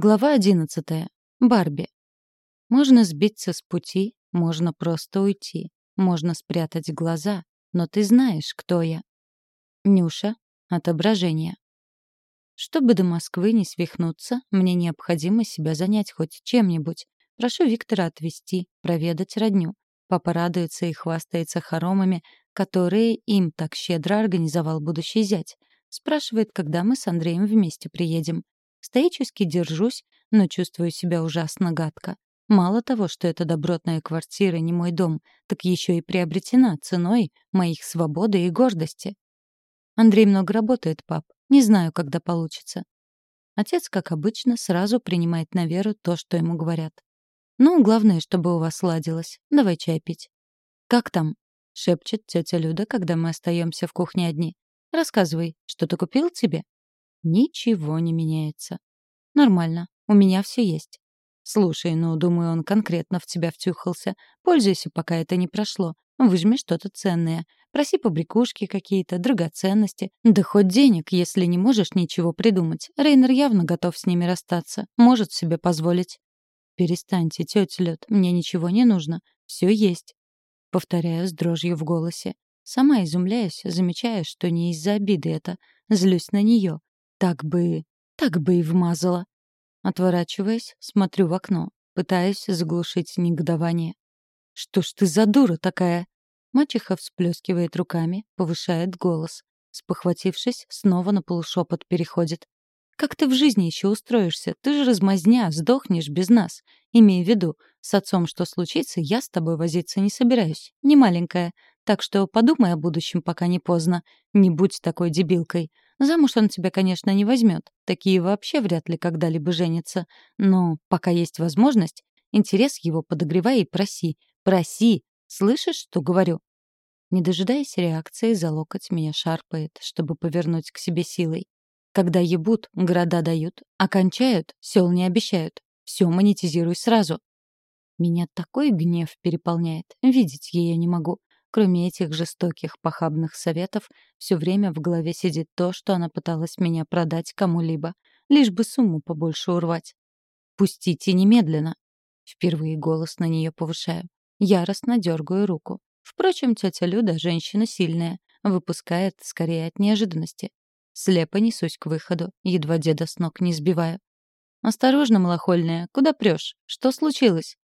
Глава одиннадцатая. Барби. Можно сбиться с пути, можно просто уйти, можно спрятать глаза, но ты знаешь, кто я. Нюша. Отображение. Чтобы до Москвы не свихнуться, мне необходимо себя занять хоть чем-нибудь. Прошу Виктора отвезти, проведать родню. Папа радуется и хвастается хоромами, которые им так щедро организовал будущий зять. Спрашивает, когда мы с Андреем вместе приедем. Стоически держусь, но чувствую себя ужасно гадко. Мало того, что эта добротная квартира не мой дом, так еще и приобретена ценой моих свободы и гордости. Андрей много работает, пап. Не знаю, когда получится. Отец, как обычно, сразу принимает на веру то, что ему говорят. «Ну, главное, чтобы у вас ладилось. Давай чай пить». «Как там?» — шепчет тетя Люда, когда мы остаемся в кухне одни. «Рассказывай, что-то купил тебе?» Ничего не меняется. Нормально, у меня все есть. Слушай, ну, думаю, он конкретно в тебя втюхался. Пользуйся, пока это не прошло. Выжми что-то ценное. Проси побрякушки какие-то, драгоценности. Да хоть денег, если не можешь ничего придумать. Рейнер явно готов с ними расстаться. Может себе позволить. «Перестаньте, тетя Лед, мне ничего не нужно. Все есть». Повторяю с дрожью в голосе. Сама изумляюсь, замечая, что не из-за обиды это. Злюсь на нее. Так бы... так бы и вмазала. Отворачиваясь, смотрю в окно, пытаясь заглушить негодование. «Что ж ты за дура такая?» Мачеха всплескивает руками, повышает голос. Спохватившись, снова на полушепот переходит. «Как ты в жизни еще устроишься? Ты же размазня, сдохнешь без нас. Имей в виду, с отцом что случится, я с тобой возиться не собираюсь. Не маленькая. Так что подумай о будущем, пока не поздно. Не будь такой дебилкой. Замуж он тебя, конечно, не возьмет. Такие вообще вряд ли когда-либо женятся. Но пока есть возможность, интерес его подогревай и проси. Проси! Слышишь, что говорю?» Не дожидаясь реакции, за локоть меня шарпает, чтобы повернуть к себе силой. Когда ебут, города дают, окончают, сел не обещают. Все монетизируй сразу. Меня такой гнев переполняет, видеть ее не могу. Кроме этих жестоких, похабных советов, все время в голове сидит то, что она пыталась меня продать кому-либо, лишь бы сумму побольше урвать. «Пустите немедленно!» Впервые голос на нее повышаю. Яростно дергаю руку. Впрочем, тетя Люда — женщина сильная, выпускает скорее от неожиданности. Слепо несусь к выходу, едва деда с ног не сбиваю. «Осторожно, малохольная, куда прешь? Что случилось?»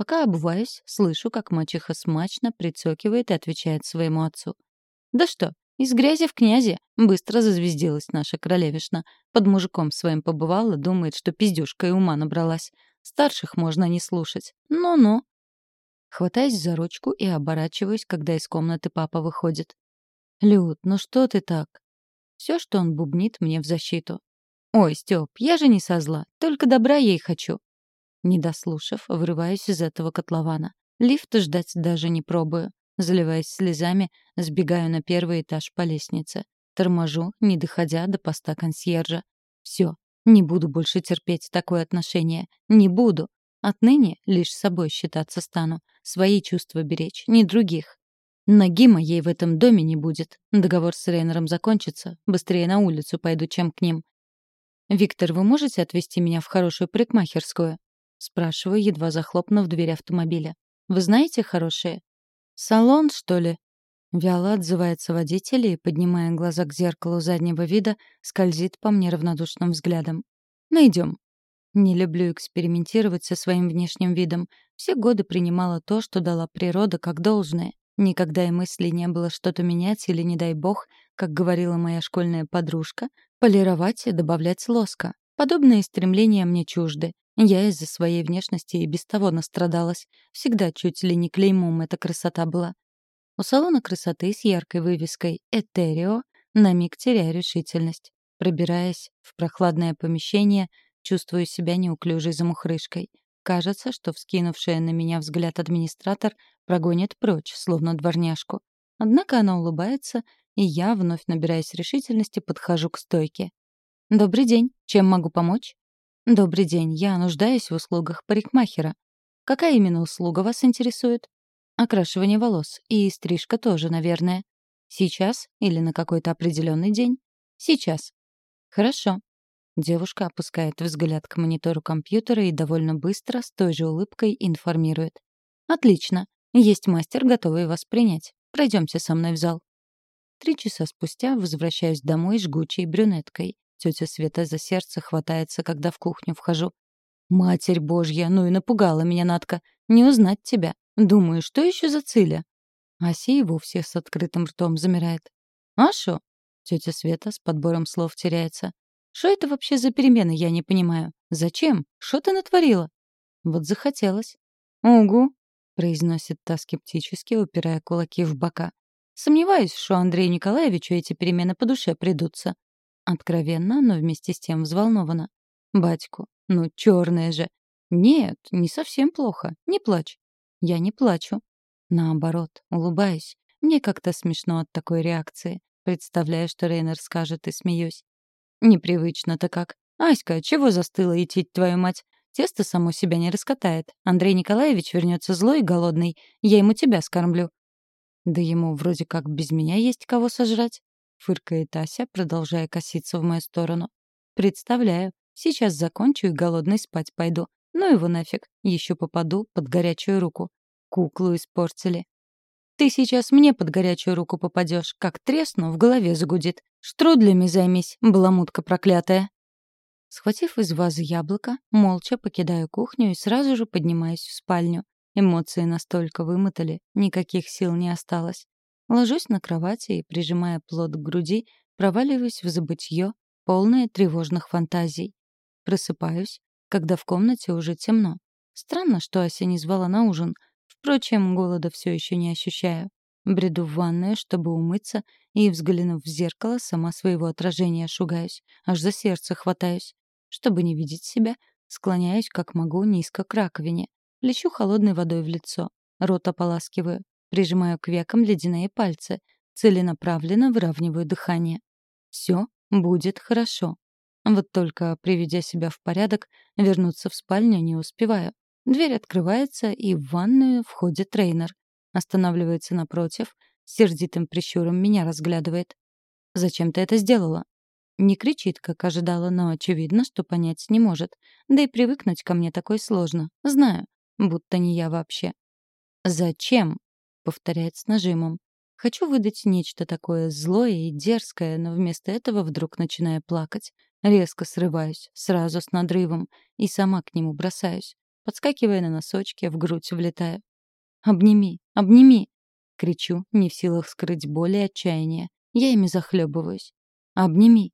Пока обуваюсь, слышу, как мачеха смачно прицокивает и отвечает своему отцу. «Да что, из грязи в князи!» Быстро зазвездилась наша королевишна. Под мужиком своим побывала, думает, что пиздюшка и ума набралась. Старших можно не слушать. Ну-ну. Хватаюсь за ручку и оборачиваюсь, когда из комнаты папа выходит. «Люд, ну что ты так?» Все, что он бубнит мне в защиту. «Ой, Стёп, я же не со зла, только добра ей хочу. Не дослушав, вырываюсь из этого котлована. Лифт ждать даже не пробую. Заливаясь слезами, сбегаю на первый этаж по лестнице. Торможу, не доходя до поста консьержа. Все, не буду больше терпеть такое отношение. Не буду. Отныне лишь собой считаться стану. Свои чувства беречь, не других. Ноги моей в этом доме не будет. Договор с Рейнером закончится. Быстрее на улицу пойду, чем к ним. «Виктор, вы можете отвезти меня в хорошую парикмахерскую?» Спрашиваю, едва захлопнув дверь автомобиля. «Вы знаете хорошие?» «Салон, что ли?» Вяло отзывается водитель и, поднимая глаза к зеркалу заднего вида, скользит по мне равнодушным взглядом. «Найдем». Не люблю экспериментировать со своим внешним видом. Все годы принимала то, что дала природа, как должное. Никогда и мысли не было что-то менять или, не дай бог, как говорила моя школьная подружка, полировать и добавлять лоска. Подобные стремления мне чужды. Я из-за своей внешности и без того настрадалась. Всегда чуть ли не клеймом эта красота была. У салона красоты с яркой вывеской «Этерио» на миг теряю решительность. Пробираясь в прохладное помещение, чувствую себя неуклюжей замухрышкой. Кажется, что вскинувшая на меня взгляд администратор прогонит прочь, словно дворняжку. Однако она улыбается, и я, вновь набираясь решительности, подхожу к стойке. «Добрый день. Чем могу помочь?» «Добрый день. Я нуждаюсь в услугах парикмахера. Какая именно услуга вас интересует?» «Окрашивание волос. И стрижка тоже, наверное. Сейчас или на какой-то определенный день?» «Сейчас». «Хорошо». Девушка опускает взгляд к монитору компьютера и довольно быстро, с той же улыбкой, информирует. «Отлично. Есть мастер, готовый вас принять. Пройдемте со мной в зал». Три часа спустя возвращаюсь домой жгучей брюнеткой. Тетя Света за сердце хватается, когда в кухню вхожу. «Матерь Божья, ну и напугала меня Натка. Не узнать тебя. Думаю, что еще за Циля?» Ася и вовсе с открытым ртом замирает. «А шо?» Тетя Света с подбором слов теряется. «Что это вообще за перемены, я не понимаю? Зачем? Что ты натворила?» Вот захотелось. «Угу», — произносит та скептически, упирая кулаки в бока. «Сомневаюсь, что Андрею Николаевичу эти перемены по душе придутся». Откровенно, но вместе с тем взволнована. «Батьку, ну, черная же. Нет, не совсем плохо. Не плачь. Я не плачу. Наоборот, улыбаюсь. Мне как-то смешно от такой реакции. Представляю, что Рейнер скажет и смеюсь. Непривычно-то как. Аська, чего застыла идти твою мать? Тесто само себя не раскатает. Андрей Николаевич вернется злой и голодный. Я ему тебя скормлю. Да ему вроде как без меня есть кого сожрать. Фыркает Ася, продолжая коситься в мою сторону. Представляю, Сейчас закончу и голодный спать пойду. Ну его нафиг, еще попаду под горячую руку. Куклу испортили. Ты сейчас мне под горячую руку попадешь, как тресну, в голове загудит. Штрудлями займись, баламутка проклятая. Схватив из вазы яблоко, молча покидаю кухню и сразу же поднимаюсь в спальню. Эмоции настолько вымотали, никаких сил не осталось. Ложусь на кровати и, прижимая плод к груди, проваливаюсь в забытье, полное тревожных фантазий. Просыпаюсь, когда в комнате уже темно. Странно, что Ася не звала на ужин. Впрочем, голода все еще не ощущаю. Бреду в ванную, чтобы умыться, и, взглянув в зеркало, сама своего отражения шугаюсь. Аж за сердце хватаюсь. Чтобы не видеть себя, склоняюсь, как могу, низко к раковине. Лечу холодной водой в лицо. Рот ополаскиваю. Прижимаю к векам ледяные пальцы. Целенаправленно выравниваю дыхание. Все будет хорошо. Вот только, приведя себя в порядок, вернуться в спальню не успеваю. Дверь открывается, и в ванную входит трейнер. Останавливается напротив, сердитым прищуром меня разглядывает. «Зачем ты это сделала?» Не кричит, как ожидала, но очевидно, что понять не может. Да и привыкнуть ко мне такой сложно. Знаю, будто не я вообще. «Зачем?» — повторяет с нажимом. Хочу выдать нечто такое злое и дерзкое, но вместо этого вдруг начинаю плакать. Резко срываюсь, сразу с надрывом, и сама к нему бросаюсь. Подскакивая на носочки, в грудь влетаю. «Обними! Обними!» Кричу, не в силах скрыть боль и отчаяние. Я ими захлебываюсь. «Обними!»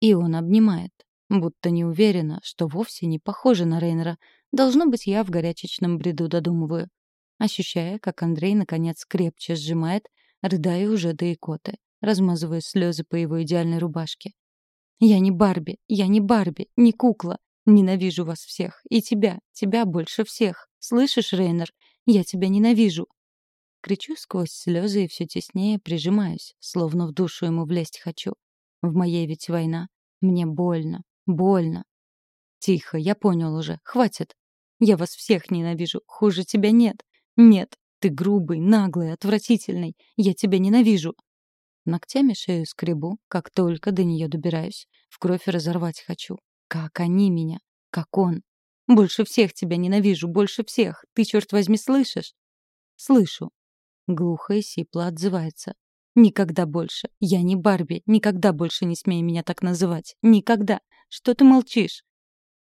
И он обнимает. Будто не уверена, что вовсе не похоже на Рейнера. Должно быть, я в горячечном бреду додумываю. Ощущая, как Андрей наконец крепче сжимает, рыдаю уже до икоты, размазывая слезы по его идеальной рубашке. Я не Барби, я не Барби, не кукла. Ненавижу вас всех. И тебя, тебя больше всех. Слышишь, Рейнер? Я тебя ненавижу. Кричу сквозь слезы и все теснее прижимаюсь, словно в душу ему влезть хочу. В моей ведь война. Мне больно, больно. Тихо, я понял уже. Хватит. Я вас всех ненавижу. Хуже тебя нет. Нет, ты грубый, наглый, отвратительный. Я тебя ненавижу. Ногтями шею скребу, как только до нее добираюсь. В кровь разорвать хочу. Как они меня. Как он. Больше всех тебя ненавижу, больше всех. Ты, черт возьми, слышишь? Слышу. Глухо и сипло отзывается. Никогда больше. Я не Барби. Никогда больше не смей меня так называть. Никогда. Что ты молчишь?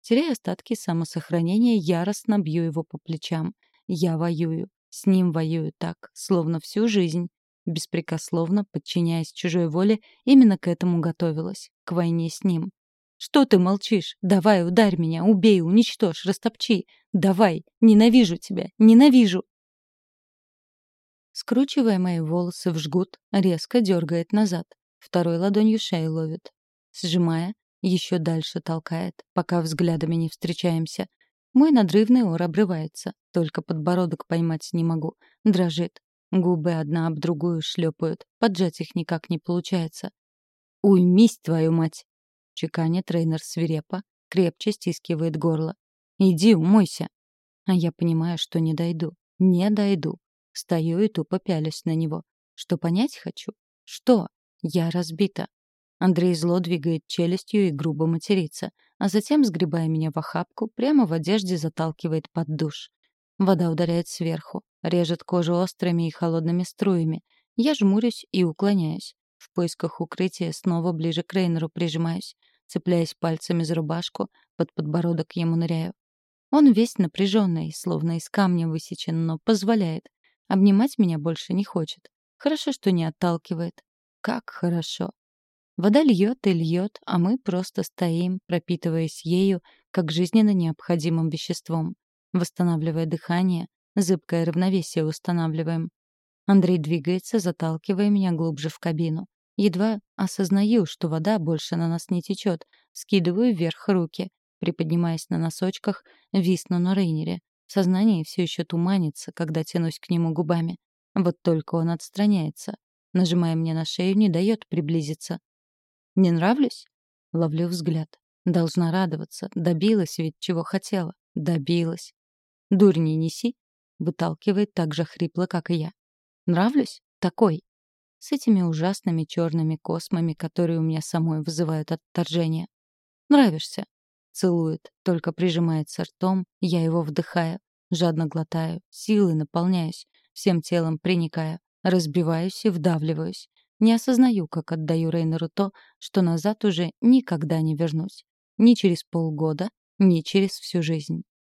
Теряя остатки самосохранения, яростно бью его по плечам. Я воюю. С ним воюю так, словно всю жизнь беспрекословно, подчиняясь чужой воле, именно к этому готовилась, к войне с ним. «Что ты молчишь? Давай, ударь меня, убей, уничтожь, растопчи! Давай! Ненавижу тебя! Ненавижу!» Скручивая мои волосы в жгут, резко дергает назад. Второй ладонью шею ловит. Сжимая, еще дальше толкает, пока взглядами не встречаемся. Мой надрывный ор обрывается, только подбородок поймать не могу. Дрожит, Губы одна об другую шлепают, поджать их никак не получается. «Уймись, твою мать!» Чеканя тренер свирепо, крепче стискивает горло. «Иди, умойся!» А я понимаю, что не дойду. Не дойду. Стою и тупо пялюсь на него. Что понять хочу? Что? Я разбита. Андрей зло двигает челюстью и грубо матерится, а затем, сгребая меня в охапку, прямо в одежде заталкивает под душ. Вода ударяет сверху, режет кожу острыми и холодными струями. Я жмурюсь и уклоняюсь. В поисках укрытия снова ближе к Рейнеру прижимаюсь. Цепляясь пальцами за рубашку, под подбородок ему ныряю. Он весь напряженный, словно из камня высечен, но позволяет. Обнимать меня больше не хочет. Хорошо, что не отталкивает. Как хорошо. Вода льет и льет, а мы просто стоим, пропитываясь ею, как жизненно необходимым веществом. Восстанавливая дыхание, зыбкое равновесие устанавливаем. Андрей двигается, заталкивая меня глубже в кабину. Едва осознаю, что вода больше на нас не течет, скидываю вверх руки, приподнимаясь на носочках, висну на Рейнере. Сознание все еще туманится, когда тянусь к нему губами. Вот только он отстраняется. Нажимая мне на шею, не дает приблизиться. «Не нравлюсь?» Ловлю взгляд. Должна радоваться. Добилась ведь, чего хотела. Добилась. «Дурь не неси!» Выталкивает так же хрипло, как и я. «Нравлюсь? Такой!» С этими ужасными черными космами, которые у меня самой вызывают отторжение. «Нравишься!» Целует, только прижимается ртом, я его вдыхаю. Жадно глотаю, силой наполняюсь, всем телом приникая, разбиваюсь и вдавливаюсь. Не осознаю, как отдаю Рейнеру то, что назад уже никогда не вернусь. Ни через полгода, ни через всю жизнь.